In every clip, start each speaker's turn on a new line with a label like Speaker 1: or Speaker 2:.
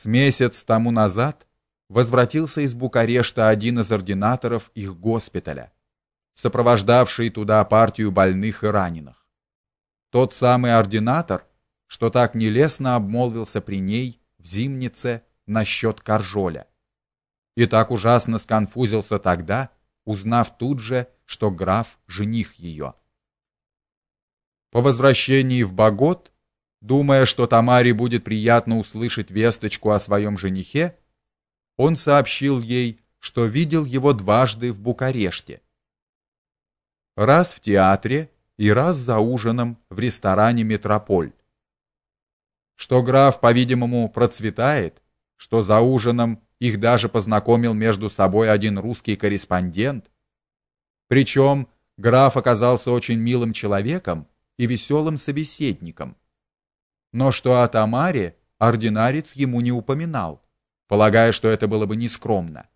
Speaker 1: С месяц тому назад возвратился из Букарешта один из ординаторов их госпиталя, сопровождавший туда партию больных и раненых. Тот самый ординатор, что так нелестно обмолвился при ней в зимнице насчет Каржоля. И так ужасно сконфузился тогда, узнав тут же, что граф жених ее. По возвращении в Богот, думая, что Тамаре будет приятно услышать весточку о своем женихе, он сообщил ей, что видел его дважды в Букареште. Раз в театре и раз за ужином в ресторане Метрополь. Что граф, по-видимому, процветает, что за ужином их даже познакомил между собой один русский корреспондент. Причем граф оказался очень милым человеком и веселым собеседником. Но что о Тамаре ординарец ему не упоминал полагая, что это было бы нескромно.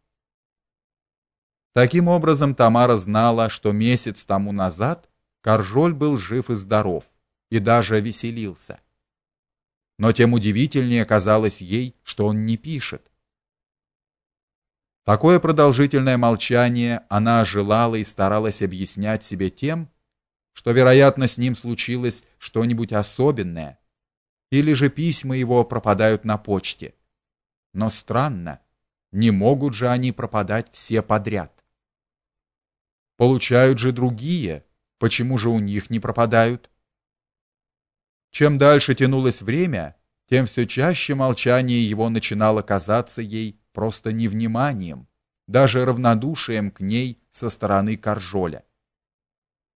Speaker 1: Таким образом, Тамара знала, что месяц тому назад Каржоль был жив и здоров и даже веселился. Но тем удивительнее казалось ей, что он не пишет. Такое продолжительное молчание она желала и старалась объяснять себе тем, что, вероятно, с ним случилось что-нибудь особенное, или же письма его пропадают на почте. Но странно, не могут же они пропадать все подряд. Получают же другие, почему же у них не пропадают? Чем дальше тянулось время, тем все чаще молчание его начинало казаться ей просто невниманием, даже равнодушием к ней со стороны Каржоля.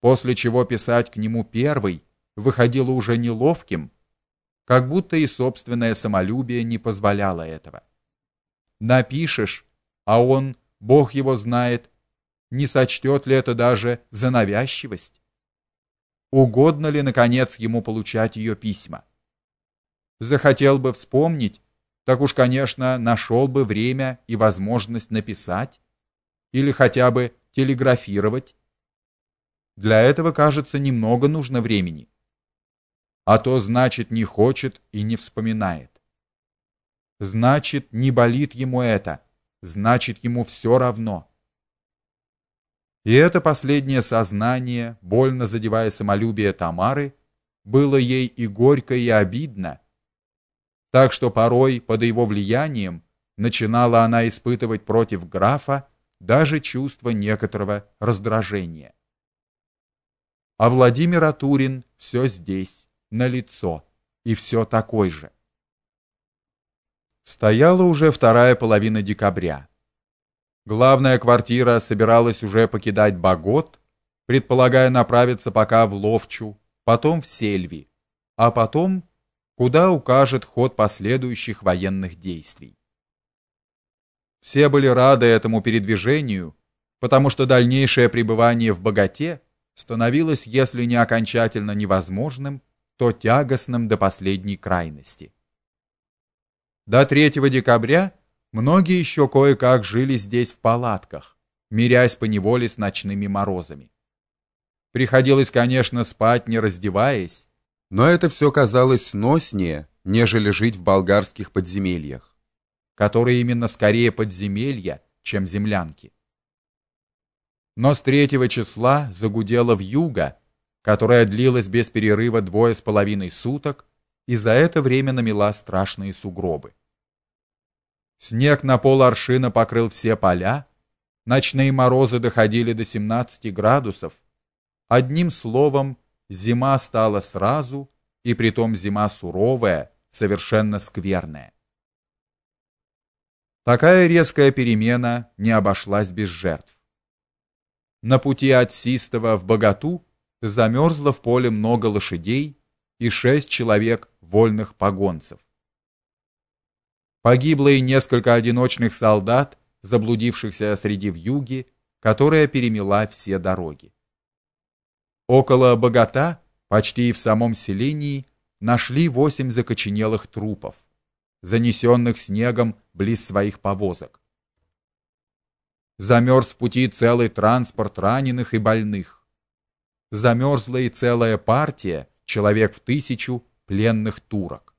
Speaker 1: После чего писать к нему первый выходило уже неловким, как будто и собственное самолюбие не позволяло этого. Напишешь, а он, Бог его знает, не сочтет ли это даже за навязчивость? Угодно ли наконец ему получать ее письма? Захотел бы вспомнить, так уж, конечно, нашел бы время и возможность написать или хотя бы телеграфировать. Для этого, кажется, немного нужно времени а то значит не хочет и не вспоминает. Значит, не болит ему это, значит, ему все равно. И это последнее сознание, больно задевая самолюбие Тамары, было ей и горько, и обидно. Так что порой под его влиянием начинала она испытывать против графа даже чувство некоторого раздражения. А Владимир Атурин все здесь на лицо, и все такой же. Стояла уже вторая половина декабря. Главная квартира собиралась уже покидать Богот, предполагая направиться пока в Ловчу, потом в Сельви, а потом куда укажет ход последующих военных действий. Все были рады этому передвижению, потому что дальнейшее пребывание в Боготе становилось, если не окончательно невозможным, то тягостным до последней крайности. До 3 декабря многие еще кое-как жили здесь в палатках, мирясь по неволе с ночными морозами. Приходилось, конечно, спать не раздеваясь, но это все казалось сноснее, нежели жить в болгарских подземельях, которые именно скорее подземелья, чем землянки. Но с третьего числа загудело в юго, которая длилась без перерыва двое с половиной суток, и за это время намела страшные сугробы. Снег на пол аршина покрыл все поля, ночные морозы доходили до 17 градусов. Одним словом, зима стала сразу, и притом зима суровая, совершенно скверная. Такая резкая перемена не обошлась без жертв. На пути от Систова в Богату замерзло в поле много лошадей и шесть человек вольных погонцев. Погибло и несколько одиночных солдат, заблудившихся среди вьюги, которая перемела все дороги. Около Богота, почти в самом селении, нашли восемь закоченелых трупов, занесенных снегом близ своих повозок. Замерз в пути целый транспорт раненых и больных замерзла и целая партия, человек в тысячу, пленных турок.